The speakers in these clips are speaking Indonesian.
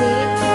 You.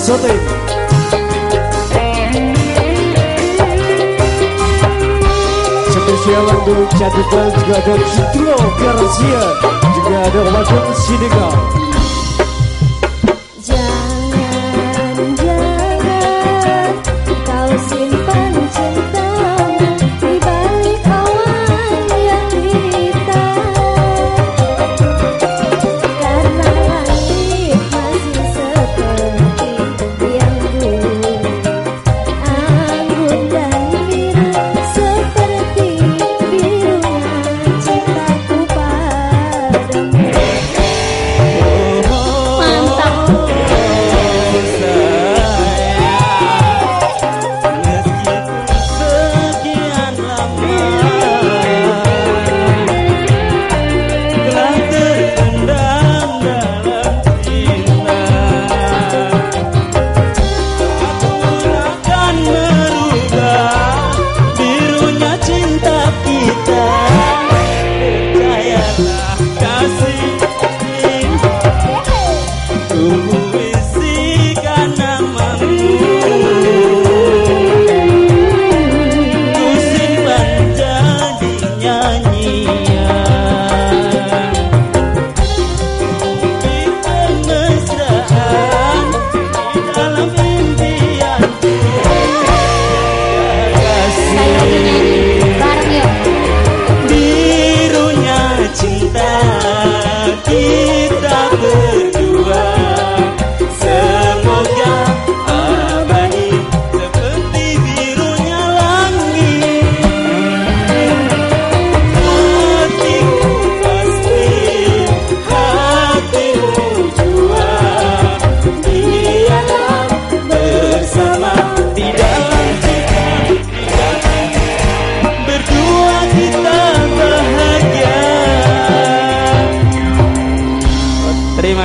Sote Spesial untuk Cadukan juga ada Citro Garcia Juga ada Wadon Sinegal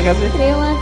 Gabi? Estrela